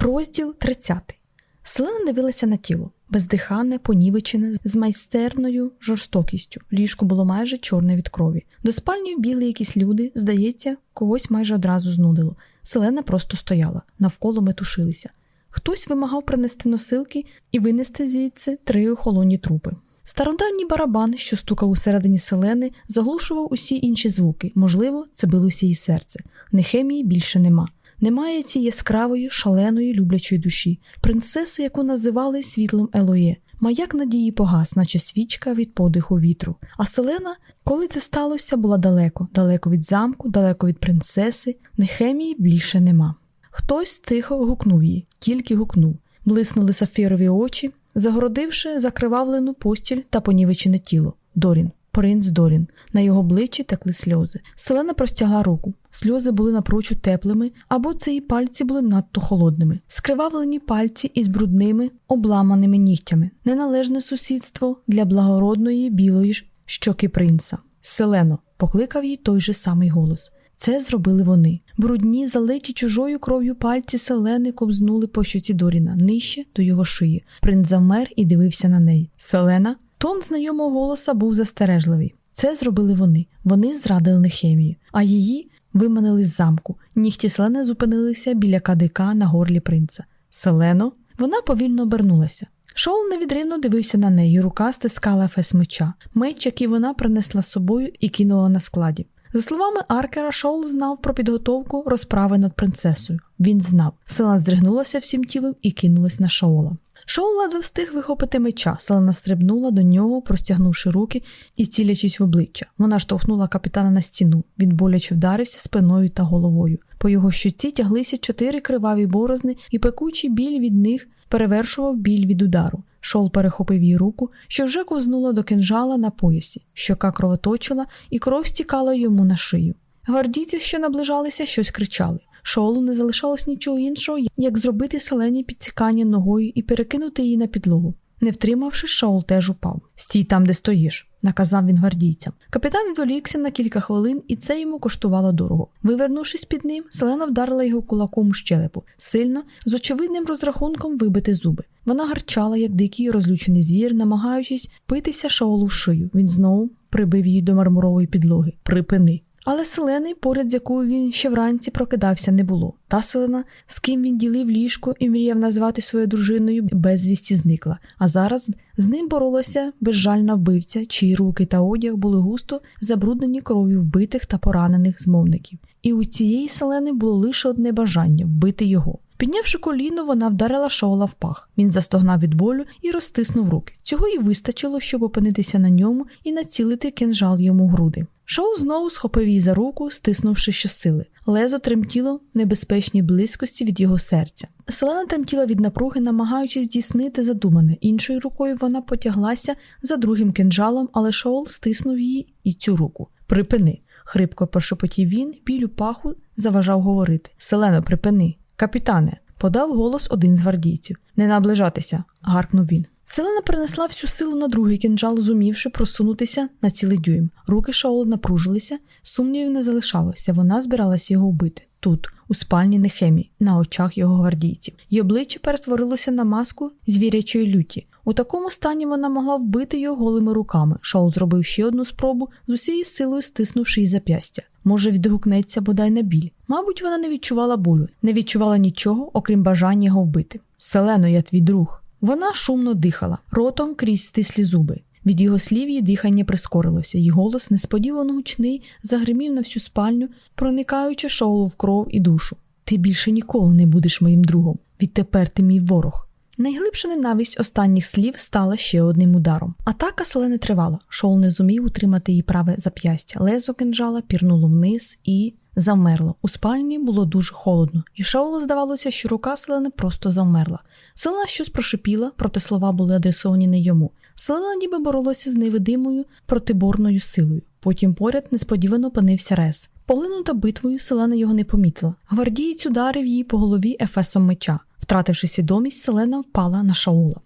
Розділ 30. Селена дивилася на тіло, бездиханне, понівечене, з майстерною жорстокістю. Ліжко було майже чорне від крові. До спальні вбігли якісь люди, здається, когось майже одразу знудило. Селена просто стояла, навколо метушилися. Хтось вимагав принести носилки і винести звідси три охолоні трупи. Стародавній барабан, що стукав усередині селени, заглушував усі інші звуки. Можливо, це билося її серце. Нехемії більше нема. Немає цієї яскравої, шаленої, люблячої душі, принцеси, яку називали світлом Елоє. Маяк надії погас, наче свічка від подиху вітру. А селена, коли це сталося, була далеко, далеко від замку, далеко від принцеси. Нехемії більше нема. Хтось тихо гукнув її, тільки гукнув. Блиснули сафірові очі, загородивши закривавлену постіль та понівечене тіло. Дорін, принц Дорін. На його обличчі текли сльози. Селена простягла руку. Сльози були напрочуд теплими, або це її пальці були надто холодними. Скривавлені пальці із брудними, обламаними нігтями. Неналежне сусідство для благородної білої щоки принца. Селено, покликав їй той же самий голос. Це зробили вони. Брудні, залиті чужою кров'ю пальці селени ковзнули по щоці Доріна, нижче до його шиї. Принц завмер і дивився на неї. Селена, тон знайомого голоса був застережливий. Це зробили вони. Вони зрадили Нехемію, а її виманили з замку. Нігті селени зупинилися біля кадика на горлі принца. Селено, вона повільно обернулася. Шоул невідривно дивився на неї, рука стискала фес меча, меч, який вона принесла з собою і кинула на складі. За словами Аркера, Шоул знав про підготовку розправи над принцесою. Він знав. Селена здригнулася всім тілом і кинулась на Шаола. Шоул ледве встиг вихопити меча. Селена стрибнула до нього, простягнувши руки і цілячись в обличчя. Вона штовхнула капітана на стіну. Він боляче вдарився спиною та головою. По його щоці тяглися чотири криваві борозни, і пекучий біль від них перевершував біль від удару. Шол перехопив її руку, що вже ковзнула до кинжала на поясі, щока кровоточила, і кров стікала йому на шию. Гвардійці, що наближалися, щось кричали. Шолу не залишалось нічого іншого, як зробити селені підсікання ногою і перекинути її на підлогу. Не втримавши, Шоул теж упав. Стій там, де стоїш, наказав він гвардійцям. Капітан відволікся на кілька хвилин, і це йому коштувало дорого. Вивернувшись під ним, селена вдарила його кулаком у щелепу, сильно, з очевидним розрахунком вибити зуби. Вона гарчала, як дикий розлючений звір, намагаючись питися Шаолу в шию. Він знову прибив її до мармурової підлоги. Припини. Але селени, поряд з якою він ще вранці прокидався, не було. Та селена, з ким він ділив ліжко і мріяв назвати своєю дружиною, безвісті зникла. А зараз з ним боролася безжальна вбивця, чиї руки та одяг були густо забруднені кров'ю вбитих та поранених змовників. І у цієї селени було лише одне бажання вбити його. Піднявши коліно, вона вдарила шоула в пах. Він застогнав від болю і розтиснув руки. Цього й вистачило, щоб опинитися на ньому і націлити кинжал йому груди. Шоу знову схопив її за руку, стиснувши щосили. Лезо тремтіло в небезпечній близькості від його серця. Селена тремтіла від напруги, намагаючись здійснити задумане. Іншою рукою вона потяглася за другим кинжалом, але Шоул стиснув її і цю руку. Припини. Хрипко прошепотів він, біль у паху заважав говорити. Селено, припини. Капітане, подав голос один з гвардійців. Не наближатися, гаркнув він. Селена перенесла всю силу на другий кінжал, зумівши просунутися на цілий дюйм. Руки Шаола напружилися, сумнівів не залишалося, вона збиралася його вбити. Тут, у спальні Нехемі, на очах його гвардійців. Її обличчя перетворилося на маску звірячої люті. У такому стані вона могла вбити його голими руками. Шаул зробив ще одну спробу з усією силою стиснувши її зап'ястя. Може, відгукнеться бодай на біль. Мабуть, вона не відчувала болю, не відчувала нічого, окрім бажання його вбити. Селено, я твій друг. Вона шумно дихала, ротом крізь стислі зуби. Від його слів її дихання прискорилося, її голос несподівано гучний загримів на всю спальню, проникаючи шоулу в кров і душу. Ти більше ніколи не будеш моїм другом. Відтепер ти мій ворог. Найглибша ненависть останніх слів стала ще одним ударом. Атака селени тривала. Шоул не зумів утримати її праве зап'ястя. Лезо кинжала пірнуло вниз і завмерло. У спальні було дуже холодно, і Шаолу здавалося, що рука селени просто завмерла. Селена щось прошипіла, проте слова були адресовані не йому. Селена ніби боролася з невидимою протиборною силою. Потім поряд несподівано опинився Рес. Поглинута битвою, селена його не помітила. Гвардієць ударив її по голові ефесом меча. Втративши свідомість, селена впала на Шаула.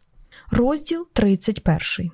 Розділ 31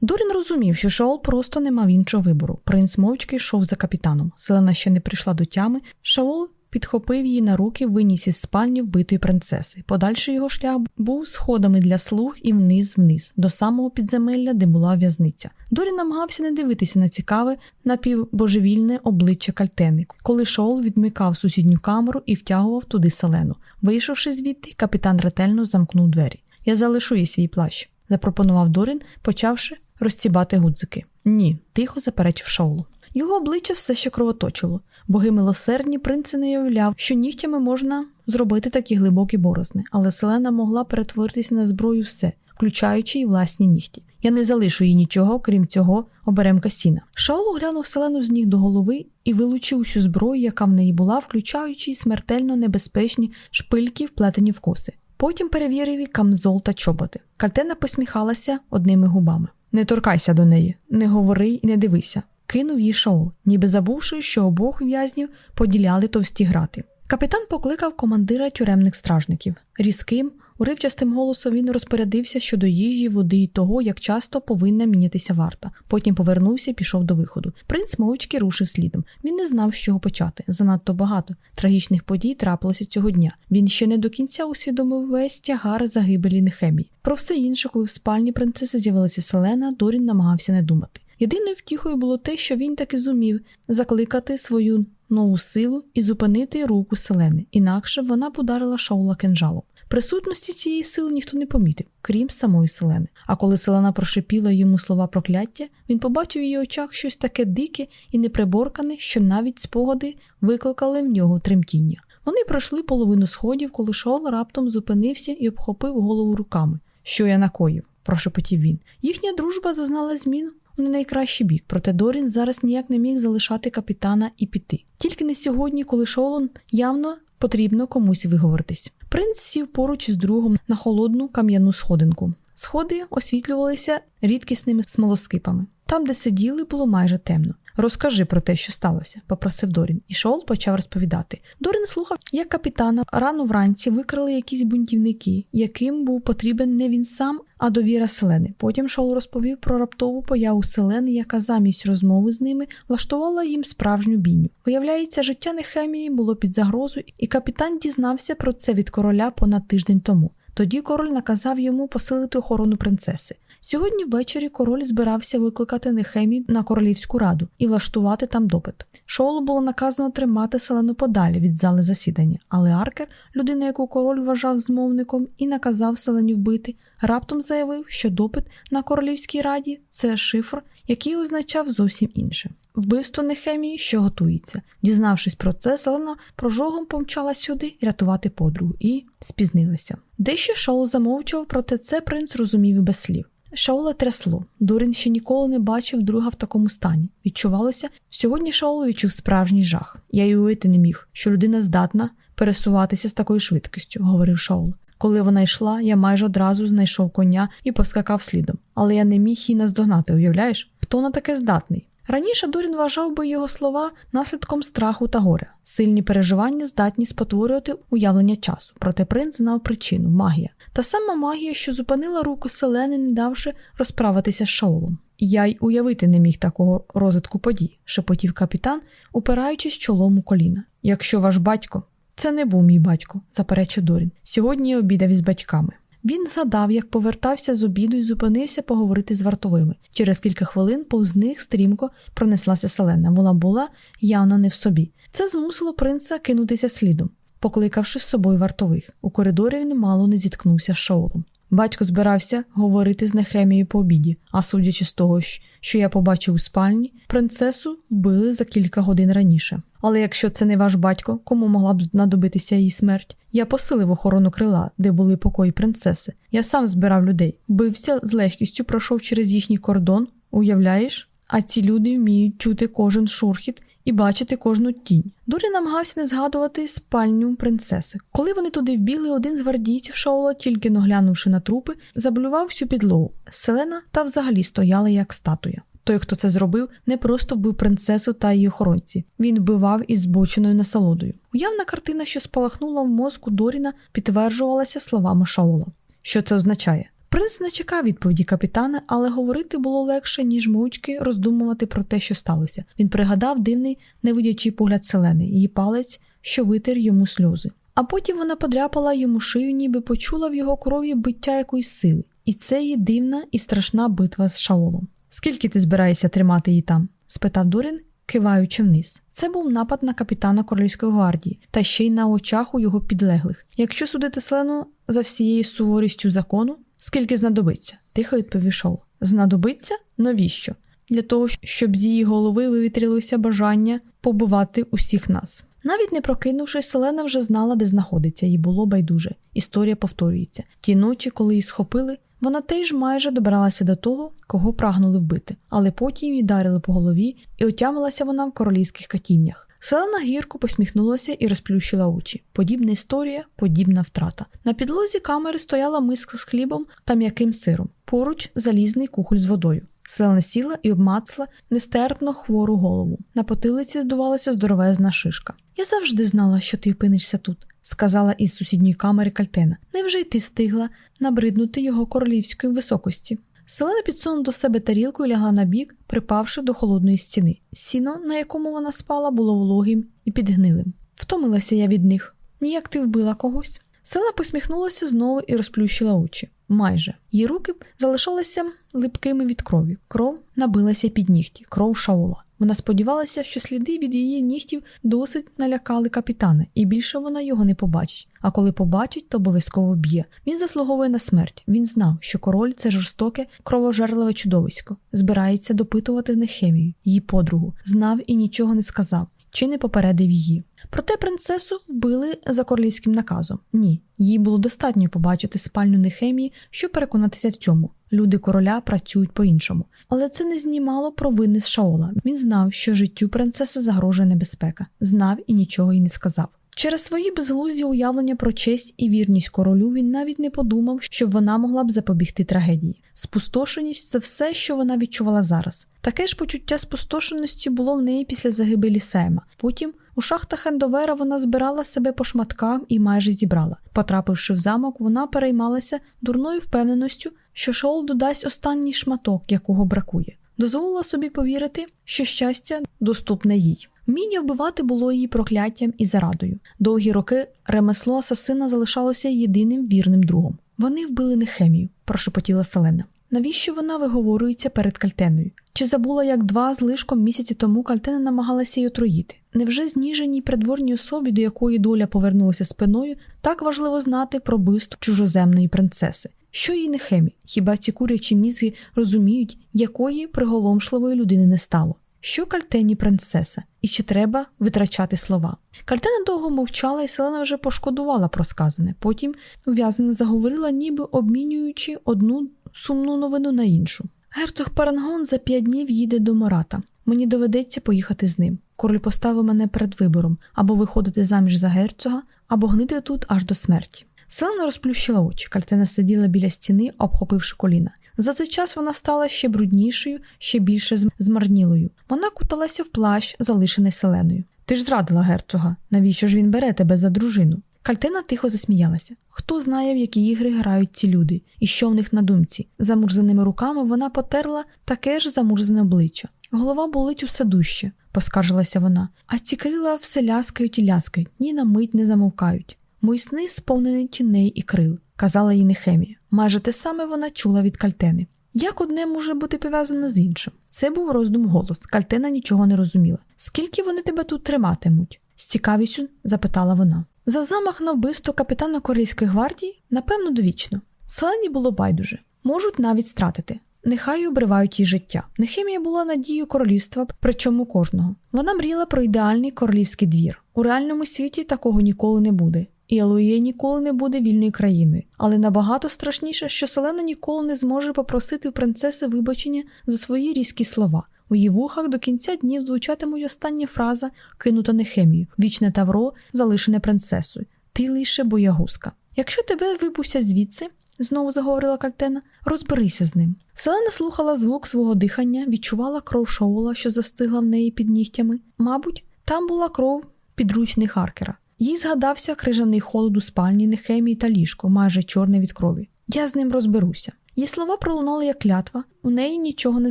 Дорін розумів, що Шаол просто не мав іншого вибору. Принц мовчки йшов за капітаном. Селена ще не прийшла до тями. Шаол підхопив її на руки, виніс із спальні вбитої принцеси. Подальший його шлях був сходами для слуг і вниз-вниз, до самого підземелля, де була в'язниця. Дорін намагався не дивитися на цікаве, напівбожевільне обличчя кальтени, коли Шоул відмикав сусідню камеру і втягував туди селену. Вийшовши звідти, капітан ретельно замкнув двері. Я залишу їй свій плащ, запропонував Дорін, почавши розцібати гудзики. Ні, тихо заперечив Шоулу. Його обличчя все ще кровоточило. Боги милосердні принц не уявляв, що нігтями можна зробити такі глибокі борозни, але селена могла перетворитися на зброю все, включаючи й власні нігті. Я не залишу їй нічого, крім цього оберемка сіна. Шаол оглянув селену з ніг до голови і вилучив усю зброю, яка в неї була, включаючи й смертельно небезпечні шпильки, вплетені в коси. Потім перевірив і камзол та чоботи. Картена посміхалася одними губами. Не торкайся до неї, не говори і не дивися кинув їй Шаол, ніби забувши, що обох в'язнів поділяли товсті грати. Капітан покликав командира тюремних стражників. Різким, уривчастим голосом він розпорядився щодо їжі, води і того, як часто повинна мінятися варта. Потім повернувся і пішов до виходу. Принц мовчки рушив слідом. Він не знав, з чого почати. Занадто багато трагічних подій трапилося цього дня. Він ще не до кінця усвідомив весь тягар загибелі Нехемії. Про все інше, коли в спальні принцеси з'явилася Селена, Дорін намагався не думати. Єдиною втіхою було те, що він таки зумів закликати свою нову силу і зупинити руку селени, інакше вона б ударила Шаула кинжалом. Присутності цієї сили ніхто не помітив, крім самої селени. А коли селена прошипіла йому слова прокляття, він побачив в її очах щось таке дике і неприборкане, що навіть спогади викликали в нього тремтіння. Вони пройшли половину сходів, коли Шаол раптом зупинився і обхопив голову руками. Що я накоїв? прошепотів він. Їхня дружба зазнала змін у не найкращий бік, проте Дорін зараз ніяк не міг залишати капітана і піти. Тільки не сьогодні, коли Шолон явно потрібно комусь виговоритись. Принц сів поруч із другом на холодну кам'яну сходинку. Сходи освітлювалися рідкісними смолоскипами. Там, де сиділи, було майже темно. Розкажи про те, що сталося, попросив Дорін, і Шоул почав розповідати. Дорін слухав, як капітана рано вранці викрали якісь бунтівники, яким був потрібен не він сам, а довіра Селени. Потім Шоул розповів про раптову появу Селени, яка замість розмови з ними влаштувала їм справжню бійню. Виявляється, життя Нехемії було під загрозою, і капітан дізнався про це від короля понад тиждень тому. Тоді король наказав йому посилити охорону принцеси. Сьогодні ввечері король збирався викликати Нехемію на королівську раду і влаштувати там допит. Шоулу було наказано тримати селену подалі від зали засідання, але Аркер, людина, яку король вважав змовником і наказав селені вбити, раптом заявив, що допит на королівській раді це шифр, який означав зовсім інше. Вбивство Нехемії, що готується. Дізнавшись про це, Селена прожогом помчала сюди рятувати подругу і спізнилася. Дещо Шоул замовчав, проте це принц розумів і без слів. Шаула трясло. Дурин ще ніколи не бачив друга в такому стані. Відчувалося, сьогодні Шаул відчув справжній жах. Я й уявити не міг, що людина здатна пересуватися з такою швидкістю, говорив Шаул. Коли вона йшла, я майже одразу знайшов коня і поскакав слідом. Але я не міг її наздогнати, уявляєш? Хто на таке здатний? Раніше Дорін вважав би його слова наслідком страху та горя. Сильні переживання здатні спотворювати уявлення часу. Проте принц знав причину магія. Та сама магія, що зупинила руку Селени, не давши розправитися з Шаолом. Я й уявити не міг такого розвитку подій, шепотів капітан, упираючись чолом у коліна. Якщо ваш батько, це не був мій батько, заперечив Дорін. Сьогодні я обідав із батьками. Він згадав, як повертався з обіду і зупинився поговорити з вартовими. Через кілька хвилин повз них стрімко пронеслася селена. Вона була явно не в собі. Це змусило принца кинутися слідом, покликавши з собою вартових. У коридорі він мало не зіткнувся з Шаолом. Батько збирався говорити з Нехемією по обіді, а судячи з того, що я побачив у спальні, принцесу вбили за кілька годин раніше. Але якщо це не ваш батько, кому могла б знадобитися її смерть? Я посилив охорону крила, де були покої принцеси. Я сам збирав людей, бився з легкістю, пройшов через їхній кордон, уявляєш? А ці люди вміють чути кожен шурхіт і бачити кожну тінь. Дорі намагався не згадувати спальню принцеси. Коли вони туди вбігли, один з гвардійців Шоула, тільки наглянувши на трупи, заблював всю підлогу. Селена та взагалі стояла як статуя. Той, хто це зробив, не просто вбив принцесу та її охоронці. Він вбивав із збоченою насолодою. Уявна картина, що спалахнула в мозку Доріна, підтверджувалася словами Шаола. Що це означає? Принц не чекав відповіді капітана, але говорити було легше, ніж мовчки роздумувати про те, що сталося. Він пригадав дивний невидячий погляд селени. Її палець що витер йому сльози. А потім вона подряпала йому шию, ніби почула в його крові биття якоїсь сили. І це її дивна і страшна битва з Шаолом. Скільки ти збираєшся тримати її там? спитав Дорін, киваючи вниз. Це був напад на капітана Королівської гвардії, та ще й на очах у його підлеглих. Якщо судити Селену за всією суворістю закону, скільки знадобиться? тихо відповів Шаол. Знадобиться? Навіщо? Для того, щоб з її голови вивітрилося бажання побивати усіх нас. Навіть не прокинувшись, Селена вже знала, де знаходиться, їй було байдуже. Історія повторюється. Ті ночі, коли її схопили, вона теж майже добралася до того, кого прагнули вбити, але потім її дарили по голові, і отямилася вона в королівських катівнях. Селена гірко посміхнулася і розплющила очі. Подібна історія, подібна втрата. На підлозі камери стояла миска з хлібом та м'яким сиром, поруч залізний кухоль з водою. Селена сіла і обмацала нестерпно хвору голову. На потилиці здувалася здоровезна шишка. Я завжди знала, що ти опинишся тут, сказала із сусідньої камери Кальтена. Невже й ти встигла набриднути його королівської високості? Селена підсунула до себе тарілку і лягла на бік, припавши до холодної стіни. Сіно, на якому вона спала, було вологим і підгнилим. Втомилася я від них. Ніяк ти вбила когось. Селена посміхнулася знову і розплющила очі. Майже її руки залишалися липкими від крові. Кров набилася під нігті, кров шаола. Вона сподівалася, що сліди від її нігтів досить налякали капітана, і більше вона його не побачить. А коли побачить, то обов'язково б'є. Він заслуговує на смерть. Він знав, що король це жорстоке, кровожерливе чудовисько, збирається допитувати Нехемію, її подругу, знав і нічого не сказав. Чи не попередив її. Проте принцесу вбили за королівським наказом. Ні, їй було достатньо побачити спальню Нехемії, щоб переконатися в цьому. Люди короля працюють по-іншому. Але це не знімало провини з Шаола. Він знав, що життю принцеси загрожує небезпека, знав і нічого їй не сказав. Через свої безглузді уявлення про честь і вірність королю він навіть не подумав, що вона могла б запобігти трагедії. Спустошеність це все, що вона відчувала зараз. Таке ж почуття спустошеності було в неї після загибелі Сейма. Потім у шахтах Ендовера вона збирала себе по шматкам і майже зібрала. Потрапивши в замок, вона переймалася дурною впевненістю, що Шаол додасть останній шматок, якого бракує. Дозволила собі повірити, що щастя доступне їй. Вміння вбивати було її прокляттям і зарадою. Довгі роки ремесло асасина залишалося єдиним вірним другом. Вони вбили Нехемію, прошепотіла Селена. Навіщо вона виговорюється перед Кальтеною? Чи забула, як два з лишком місяці тому Кальтена намагалася й отруїти? Невже зніженій придворній особі, до якої доля повернулася спиною, так важливо знати про бивство чужоземної принцеси? Що їй не хемі? Хіба ці курячі мізги розуміють, якої приголомшливої людини не стало? Що кальтені принцеса, і чи треба витрачати слова? Кальтена довго мовчала, і Селена вже пошкодувала про сказане. Потім ув'язнена заговорила, ніби обмінюючи одну сумну новину на іншу. Герцог Парангон за п'ять днів їде до Мората. Мені доведеться поїхати з ним. Король поставив мене перед вибором або виходити заміж за герцога, або гнити тут аж до смерті. Селена розплющила очі. Кальтена сиділа біля стіни, обхопивши коліна. За цей час вона стала ще бруднішою, ще більше змарнілою. Вона куталася в плащ, залишений селеною. Ти ж зрадила герцога. Навіщо ж він бере тебе за дружину? Кальтина тихо засміялася. Хто знає, в які ігри грають ці люди, і що в них на думці. Замурзаними руками вона потерла таке ж замурзане обличчя. Голова болить усе дужче, поскаржилася вона, а ці крила все ляскають і ляскають, ні на мить не замовкають. Мої сни сповнені тіней і крил, казала їй Нехемія. Майже те саме вона чула від кальтени. Як одне може бути пов'язано з іншим? Це був роздум голос. Кальтена нічого не розуміла. Скільки вони тебе тут триматимуть? з цікавістю запитала вона. За замах на вбивство капітана Корейської гвардії, напевно, довічно. Селені було байдуже, можуть навіть стратити. Нехай обривають її життя. Нехемія була надією королівства, причому кожного. Вона мріяла про ідеальний королівський двір. У реальному світі такого ніколи не буде. І ніколи не буде вільною країною, але набагато страшніше, що Селена ніколи не зможе попросити у принцеси вибачення за свої різкі слова. У її вухах до кінця днів звучатиме й остання фраза, кинута Нехемію, вічне тавро, залишене принцесою. Ти лише боягузка. Якщо тебе випустять звідси, знову заговорила Кальтена, розберися з ним. Селена слухала звук свого дихання, відчувала кров шаола, що застигла в неї під нігтями. Мабуть, там була кров підручний Харкера. Їй згадався крижаний холод у спальні, Нехемії та ліжко, майже чорне від крові. Я з ним розберуся. Її слова пролунали як клятва, у неї нічого не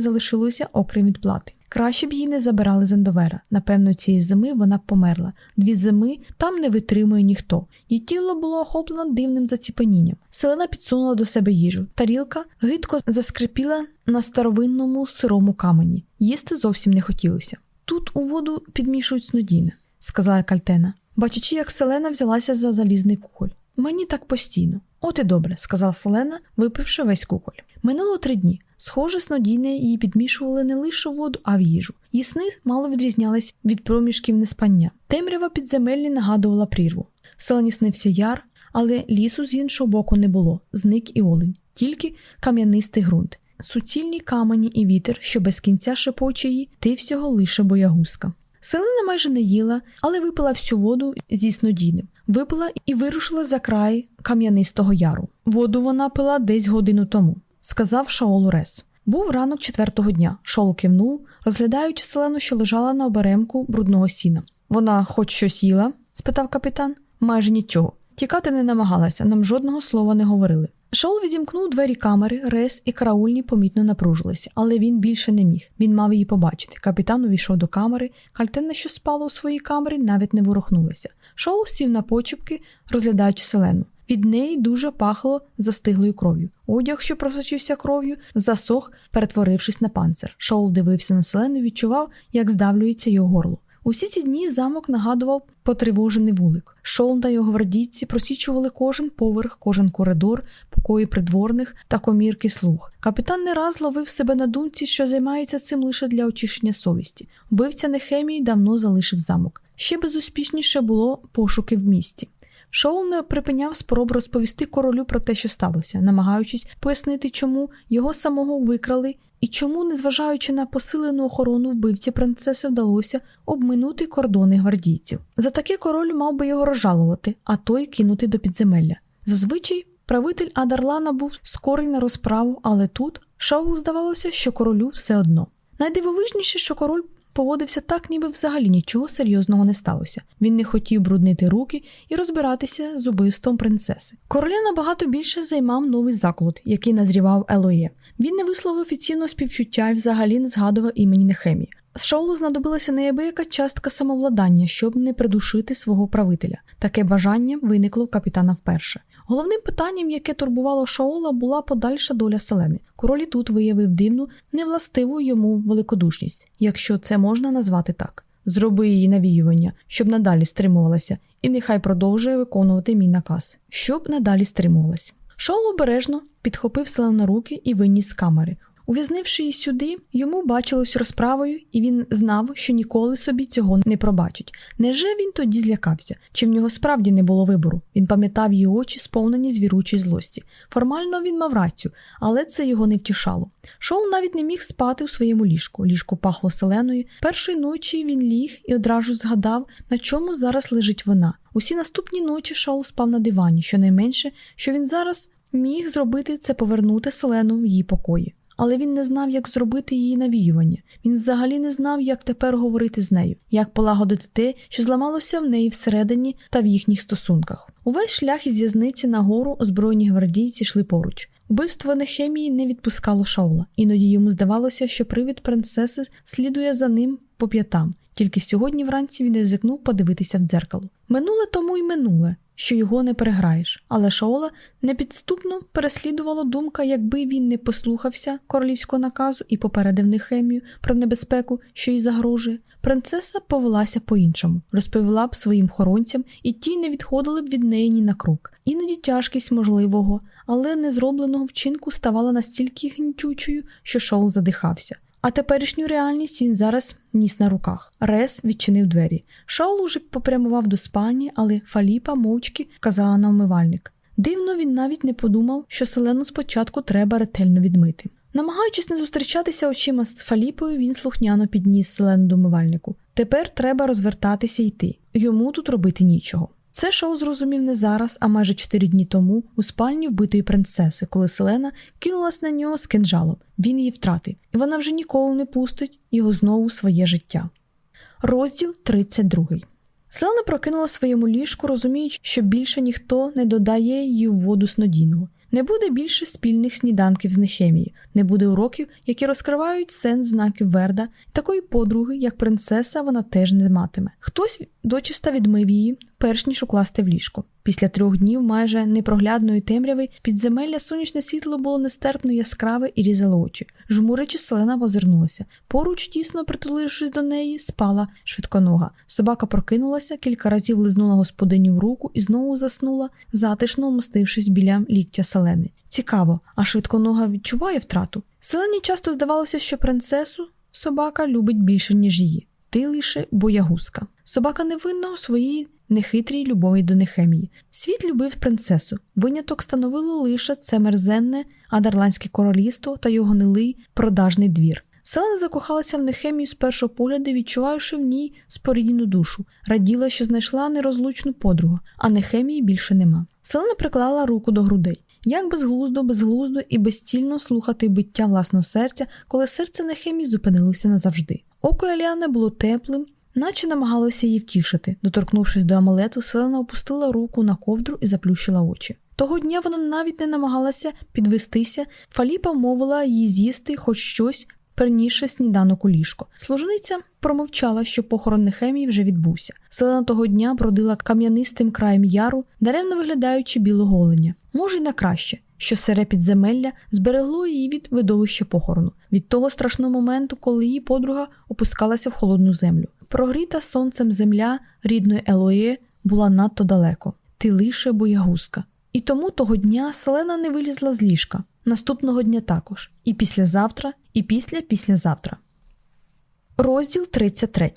залишилося, окрім відплати. Краще б її не забирали з Ендовера. Напевно, цієї зими вона б померла. Дві зими там не витримує ніхто. Її тіло було охоплено дивним заціпенінням. Селена підсунула до себе їжу. Тарілка гидко заскрипіла на старовинному сирому камені. Їсти зовсім не хотілося. Тут у воду підмішують снодійне, сказала Кальтена, бачачи, як Селена взялася за залізний кухоль. Мені так постійно. От і добре, сказала Селена, випивши весь куколь. Минуло три дні. Схоже, снодійне її підмішували не лише воду, а в їжу. Її сни мало відрізнялись від проміжків неспання. Темрява підземеллі нагадувала прірву. Селені снився яр, але лісу з іншого боку не було. Зник і олень, тільки кам'янистий ґрунт, суцільні камені і вітер, що без кінця шепоче її, ти всього лише боягузка. Селена майже не їла, але випила всю воду зі снодійним. Випила і вирушила за край кам'янистого яру. Воду вона пила десь годину тому сказав Шаолу Рес. Був ранок четвертого дня. Шоул кивнув, розглядаючи селену, що лежала на оберемку брудного сіна. Вона хоч щось їла? спитав капітан. Майже нічого. Тікати не намагалася, нам жодного слова не говорили. Шоул відімкнув двері камери, рес і караульні помітно напружилися, але він більше не міг. Він мав її побачити. Капітан увійшов до камери, кальтена, що спала у своїй камері, навіть не ворухнулася. Шоул сів на почепки, розглядаючи селену. Від неї дуже пахло застиглою кров'ю. Одяг, що просочився кров'ю, засох, перетворившись на панцир. Шоул дивився на селену, відчував, як здавлюється його горло. Усі ці дні замок нагадував потривожений вулик. Шоул та його гвардійці просічували кожен поверх, кожен коридор, покої придворних та комірки слуг. Капітан не раз ловив себе на думці, що займається цим лише для очищення совісті. Вбивця Нехемії давно залишив замок. Ще безуспішніше було пошуки в місті. Шоул не припиняв спроб розповісти королю про те, що сталося, намагаючись пояснити, чому його самого викрали і чому, незважаючи на посилену охорону вбивці принцеси, вдалося обминути кордони гвардійців. За таке король мав би його розжалувати, а той кинути до підземелля. Зазвичай правитель Адарлана був скорий на розправу, але тут Шаул здавалося, що королю все одно. Найдивовижніше, що король поводився так, ніби взагалі нічого серйозного не сталося. Він не хотів бруднити руки і розбиратися з убивством принцеси. Короля набагато більше займав новий заклад, який назрівав Елоє. Він не висловив офіційного співчуття і взагалі не згадував імені Нехемії. Шоулу знадобилася неабияка частка самовладання, щоб не придушити свого правителя. Таке бажання виникло в капітана вперше. Головним питанням, яке турбувало Шаола, була подальша доля селени. Король тут виявив дивну, невластиву йому великодушність, якщо це можна назвати так. Зроби її навіювання, щоб надалі стримувалася, і нехай продовжує виконувати мій наказ, щоб надалі стримувалась. Шоул обережно підхопив селену руки і виніс з камери. Ув'язнивши її сюди, йому бачилось розправою, і він знав, що ніколи собі цього не пробачить. Неже він тоді злякався, чи в нього справді не було вибору? Він пам'ятав її очі, сповнені звіручої злості. Формально він мав рацію, але це його не втішало. Шоу навіть не міг спати у своєму ліжку. Ліжко пахло селеною. Першої ночі він ліг і одразу згадав, на чому зараз лежить вона. Усі наступні ночі Шоу спав на дивані, щонайменше, що він зараз міг зробити це повернути селену в її покої але він не знав, як зробити її навіювання. Він взагалі не знав, як тепер говорити з нею, як полагодити те, що зламалося в неї всередині та в їхніх стосунках. Увесь шлях із в'язниці нагору озброєні гвардійці йшли поруч. Вбивство Нехемії не відпускало Шаула, іноді йому здавалося, що привід принцеси слідує за ним по п'ятам. Тільки сьогодні вранці він ризикнув подивитися в дзеркало. Минуле тому й минуле що його не переграєш. Але Шаола непідступно переслідувала думка, якби він не послухався королівського наказу і попередив Нехемію про небезпеку, що їй загрожує. Принцеса повелася по-іншому, розповіла б своїм хоронцям, і ті не відходили б від неї ні на крок. Іноді тяжкість можливого, але незробленого вчинку ставала настільки гнітючою, що Шоул задихався. А теперішню реальність він зараз ніс на руках. Рес відчинив двері. Шаул уже попрямував до спальні, але Фаліпа мовчки казала на вмивальник. Дивно, він навіть не подумав, що селену спочатку треба ретельно відмити. Намагаючись не зустрічатися очима з Фаліпою, він слухняно підніс селену до мивальнику. Тепер треба розвертатися й йти. Йому тут робити нічого. Це шоу зрозумів не зараз, а майже чотири дні тому у спальні вбитої принцеси, коли Селена кинулась на нього з кинжалом. Він її втратив, і вона вже ніколи не пустить його знову у своє життя. Розділ 32 Селена прокинула своєму ліжку, розуміючи, що більше ніхто не додає в воду снодійного. Не буде більше спільних сніданків з Нехемією, не буде уроків, які розкривають сенс знаків Верда. Такої подруги, як принцеса, вона теж не матиме. Хтось дочиста відмив її, перш ніж укласти в ліжко. Після трьох днів майже непроглядної темряви підземелля сонячне світло було нестерпно яскраве і різало очі. Жмуричі селена озирнулася. Поруч, тісно притулившись до неї, спала швидконога. Собака прокинулася, кілька разів лизнула господиню в руку і знову заснула, затишно вмостившись біля ліктя селени. Цікаво, а швидконога відчуває втрату. Селені часто здавалося, що принцесу собака любить більше, ніж її. Ти лише боягузка. Собака невинна у своїй нехитрій любові до Нехемії. Світ любив принцесу. Виняток становило лише це мерзенне адарландське королівство та його нилий продажний двір. Селена закохалася в Нехемію з першого погляду, відчуваючи в ній спорідніну душу, раділа, що знайшла нерозлучну подругу, а Нехемії більше нема. Селена приклала руку до грудей. Як безглуздо, безглуздо і безцільно слухати биття власного серця, коли серце Нехемії зупинилося назавжди. Око Еліани було теплим, наче намагалося її втішити. Доторкнувшись до амулету, селена опустила руку на ковдру і заплющила очі. Того дня вона навіть не намагалася підвестися, Фаліпа вмовила її з'їсти хоч щось, пернісши сніданок у ліжко. Служениця промовчала, що похорон Нехемії вже відбувся. Селена того дня бродила кам'янистим краєм яру, даремно виглядаючи білоголення. Може, й на краще, що сере підземелля зберегло її від видовища похорону, від того страшного моменту, коли її подруга опускалася в холодну землю. Прогріта сонцем земля рідної Елоє була надто далеко. Ти лише боягузка. І тому того дня Селена не вилізла з ліжка, наступного дня також, і післязавтра, і після післязавтра. Розділ 33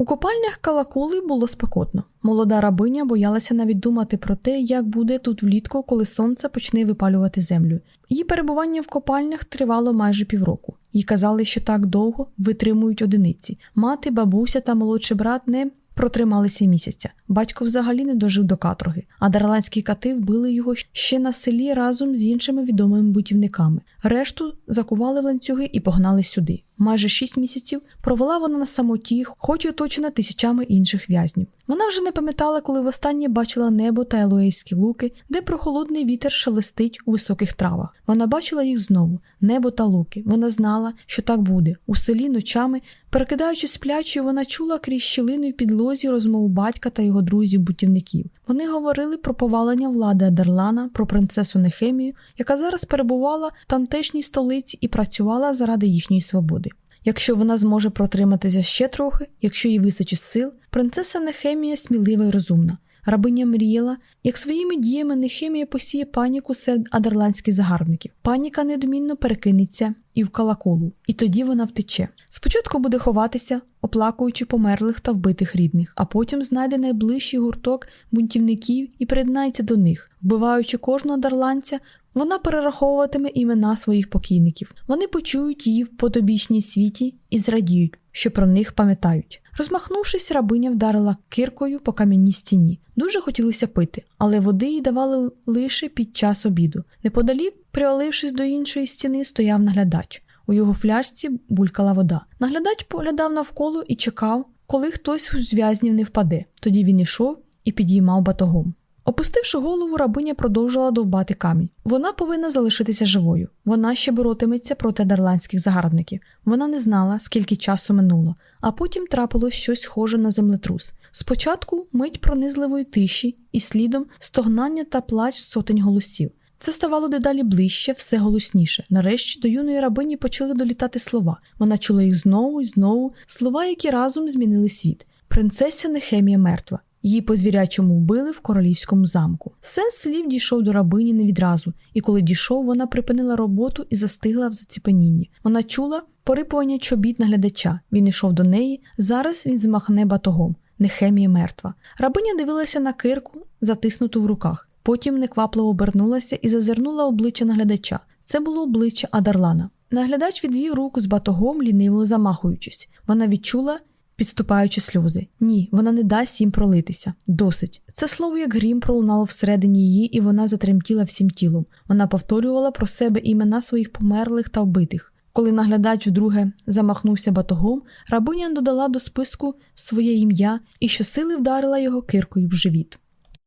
у копальнях калакули було спекотно. Молода рабиня боялася навіть думати про те, як буде тут влітку, коли сонце почне випалювати землю. Її перебування в копальнях тривало майже півроку. Їй казали, що так довго витримують одиниці. Мати, бабуся та молодший брат не протрималися місяця. Батько взагалі не дожив до катроги, а дарландські кати вбили його ще на селі разом з іншими відомими бутівниками. Решту закували в ланцюги і погнали сюди. Майже шість місяців провела вона на самоті, хоч і оточена тисячами інших в'язнів. Вона вже не пам'ятала, коли востаннє бачила небо та елоейські луки, де прохолодний вітер шелестить у високих травах. Вона бачила їх знову небо та луки. Вона знала, що так буде. У селі ночами, перекидаючи сплячою, вона чула крізь щілини в підлозі розмову батька та його друзів-бутівників. Вони говорили про повалення влади Адерлана, про принцесу Нехемію, яка зараз перебувала в тамтешній столиці і працювала заради їхньої свободи. Якщо вона зможе протриматися ще трохи, якщо їй вистачить сил, принцеса Нехемія смілива і розумна. Рабиня мріяла, як своїми діями Нехемія посіє паніку серед адерландських загарбників. Паніка недомінно перекинеться і в калаколу, і тоді вона втече. Спочатку буде ховатися, оплакуючи померлих та вбитих рідних, а потім знайде найближчий гурток бунтівників і приєднається до них, вбиваючи кожного дарландця, вона перераховуватиме імена своїх покійників. Вони почують її в подобічній світі і зрадіють, що про них пам'ятають. Розмахнувшись, рабиня вдарила киркою по кам'яній стіні. Дуже хотілося пити, але води їй давали лише під час обіду. Неподалік, привалившись до іншої стіни, стояв наглядач. У його фляжці булькала вода. Наглядач поглядав навколо і чекав, коли хтось з в'язнів не впаде. Тоді він ішов і підіймав батогом. Опустивши голову, рабиня продовжила довбати камінь. Вона повинна залишитися живою. Вона ще боротиметься проти дарландських загарбників. Вона не знала, скільки часу минуло, а потім трапилось щось схоже на землетрус. Спочатку мить пронизливої тиші і слідом стогнання та плач сотень голосів. Це ставало дедалі ближче, все голосніше. Нарешті до юної рабині почали долітати слова. Вона чула їх знову і знову, слова, які разом змінили світ. Принцеся Нехемія мертва. Її по звірячому вбили в королівському замку. Сенс слів дійшов до рабині не відразу, і коли дійшов, вона припинила роботу і застигла в заціпенінні. Вона чула порипування чобіт наглядача. Він йшов до неї. Зараз він змахне батогом. Нехемія мертва. Рабиня дивилася на кирку, затиснуту в руках. Потім неквапливо обернулася і зазирнула обличчя наглядача. Це було обличчя Адарлана. Наглядач відвів руку з батогом, ліниво замахуючись. Вона відчула, підступаючи сльози. Ні, вона не дасть їм пролитися. Досить. Це слово, як грім, пролунало всередині її, і вона затремтіла всім тілом. Вона повторювала про себе імена своїх померлих та вбитих. Коли наглядач вдруге замахнувся батогом, рабиня додала до списку своє ім'я і щосили вдарила його киркою в живіт.